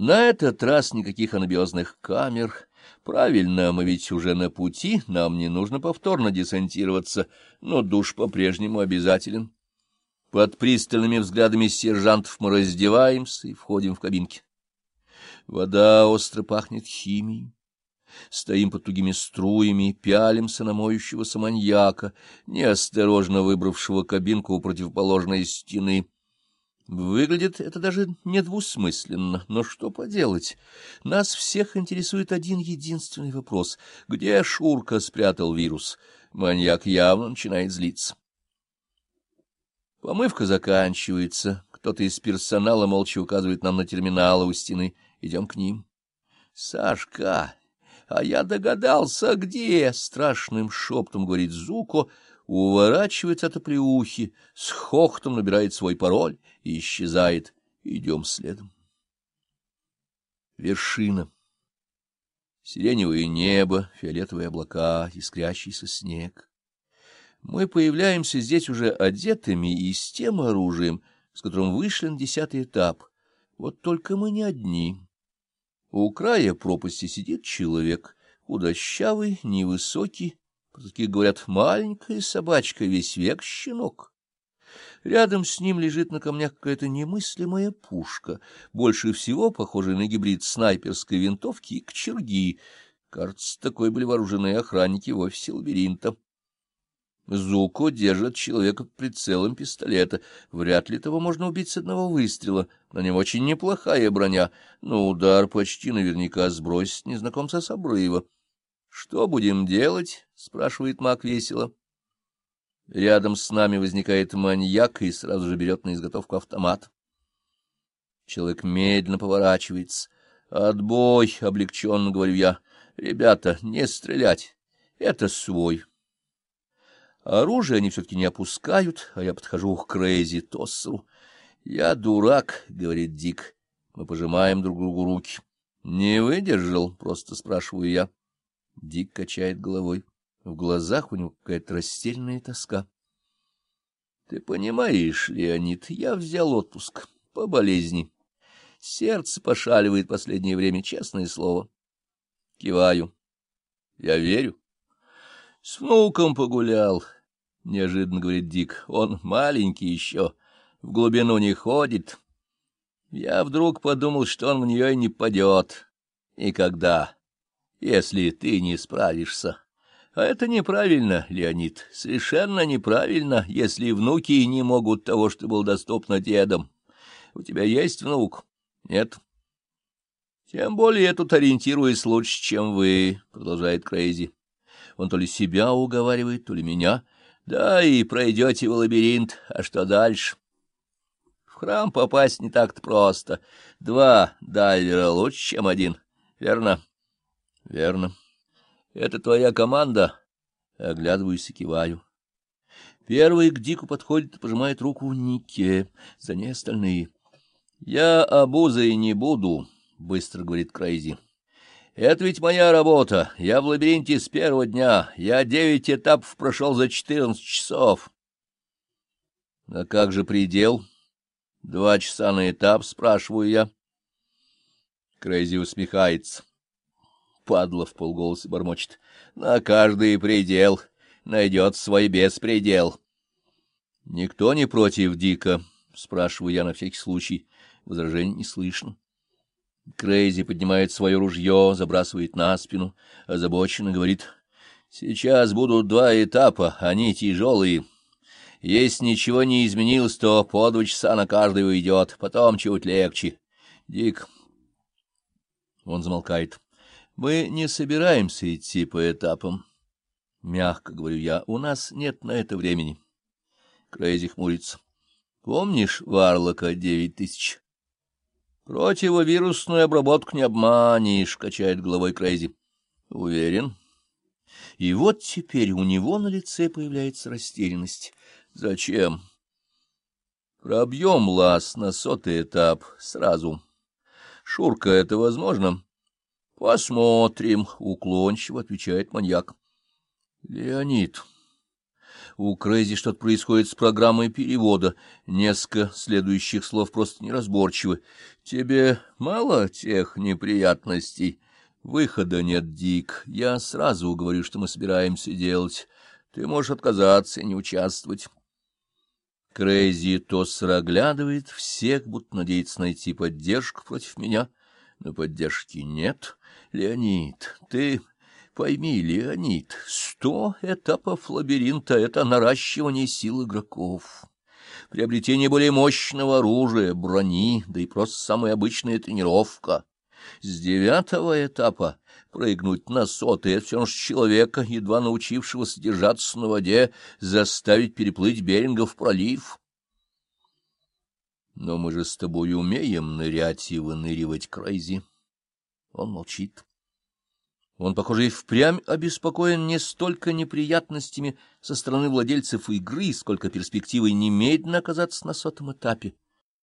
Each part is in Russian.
На этот раз никаких анабиозных камер. Правильно, мы ведь уже на пути, нам не нужно повторно десантироваться, но душ по-прежнему обязателен. Под пристальными взглядами сержантов мы раздеваемся и входим в кабинки. Вода остро пахнет химией. Стоим под тугими струями, пялимся на моющегося маньяка, неосторожно выбравшего кабинку у противоположной стены. Выглядит это даже недвусмысленно, но что поделать? Нас всех интересует один единственный вопрос. Где Шурка спрятал вирус? Маньяк явно начинает злиться. Помывка заканчивается. Кто-то из персонала молча указывает нам на терминалы у стены. Идем к ним. — Сашка, а я догадался, где? — страшным шептом говорит Зуко, уворачивается от оплеухи, с хохтом набирает свой пароль и исчезает. Идем следом. Вершина. Сиреневое небо, фиолетовые облака, искрящийся снег. Мы появляемся здесь уже одетыми и с тем оружием, с которым вышли на десятый этап. Вот только мы не одни. У края пропасти сидит человек, худощавый, невысокий, по-таки говорят, маленькая собачка, весь век щенок. Рядом с ним лежит на камнях какая-то немыслимая пушка, больше всего похожая на гибрид снайперской винтовки и кочерги. Кажется, такой были вооружены охранники в офисе лабиринта. Зуко держит человека прицелом пистолета. Вряд ли того можно убить с одного выстрела. На нем очень неплохая броня, но удар почти наверняка сбросит незнакомца с обрыва. — Что будем делать? — спрашивает маг весело. Рядом с нами возникает маньяк и сразу же берет на изготовку автомат. Человек медленно поворачивается. «Отбой!» — облегченно говорю я. «Ребята, не стрелять! Это свой!» Оружие они все-таки не опускают, а я подхожу к Крейзи Тоссеру. — Я дурак, — говорит Дик. Мы пожимаем друг другу руки. — Не выдержал? — просто спрашиваю я. Дик качает головой. В глазах у него какая-то растерянная тоска. — Ты понимаешь, Леонид, я взял отпуск по болезни. Сердце пошаливает последнее время, честное слово. Киваю. Я верю. С внуком погулял, — неожиданно говорит Дик. Он маленький еще, в глубину не ходит. Я вдруг подумал, что он в нее и не падет. Никогда, если ты не справишься. А это неправильно, Леонид, совершенно неправильно, если внуки не могут того, что было доступно дедам. У тебя есть внук? Нет. Тем более я тут ориентируюсь лучше, чем вы, — продолжает Крейзи. Он то ли себя уговаривает, то ли меня. Да, и пройдете в лабиринт, а что дальше? В храм попасть не так-то просто. Два дайвера лучше, чем один. Верно? Верно. Это твоя команда? Оглядываюсь и киваю. Первый к Дику подходит и пожимает руку Нике, за ней остальные. — Я обузой не буду, — быстро говорит Крейзи. Это ведь моя работа. Я в лабиринте с первого дня. Я девять этапов прошел за четырнадцать часов. А как же предел? Два часа на этап, спрашиваю я. Крейзи усмехается. Падла в полголоса бормочет. На каждый предел найдет свой беспредел. Никто не против Дика, спрашиваю я на всякий случай. Возражений не слышно. Крейзи поднимает свое ружье, забрасывает на спину, озабоченно говорит, «Сейчас будут два этапа, они тяжелые. Если ничего не изменилось, то по два часа на каждый уйдет, потом чуть легче. Дик...» Он замолкает. «Мы не собираемся идти по этапам. Мягко говорю я, у нас нет на это времени». Крейзи хмурится. «Помнишь Варлока девять тысяч?» Противовирусную обработку не обманешь, — качает головой Крейзи. Уверен. И вот теперь у него на лице появляется растерянность. Зачем? Пробьем лаз на сотый этап сразу. Шурка, это возможно? Посмотрим, — уклончиво отвечает маньяк. Леонид, У Крейзи что-то происходит с программой перевода. Несколько следующих слов просто неразборчивы. Тебе мало тех неприятностей? Выхода нет, Дик. Я сразу говорю, что мы собираемся делать. Ты можешь отказаться и не участвовать. Крейзи то сраглядывает всех, будто надеется найти поддержку против меня, но поддержки нет. Леонид, ты пойми, Леонид, сто этапов лабиринта — это наращивание сил игроков, приобретение более мощного оружия, брони, да и просто самая обычная тренировка. С девятого этапа прыгнуть на сотый — это все же человека, едва научившегося держаться на воде, заставить переплыть Берингов пролив. Но мы же с тобой умеем нырять и выныривать, Крейзи. Он молчит. Он, похоже, и впрямь обеспокоен не столько неприятностями со стороны владельцев игры, сколько перспективой немедленно оказаться на сотом этапе.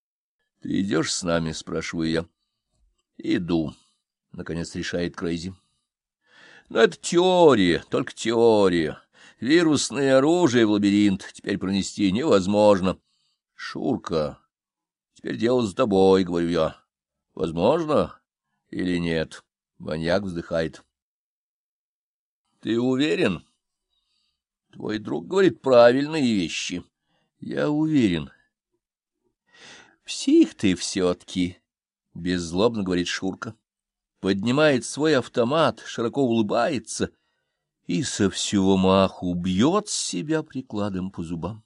— Ты идешь с нами? — спрашиваю я. — Иду, — наконец решает Крейзи. — Но это теория, только теория. Вирусное оружие в лабиринт теперь пронести невозможно. — Шурка, теперь дело с тобой, — говорю я. — Возможно или нет? Маньяк вздыхает. — Ты уверен? — Твой друг говорит правильные вещи. — Я уверен. — Псих ты все-таки, — беззлобно говорит Шурка. Поднимает свой автомат, широко улыбается и со всего маху бьет себя прикладом по зубам.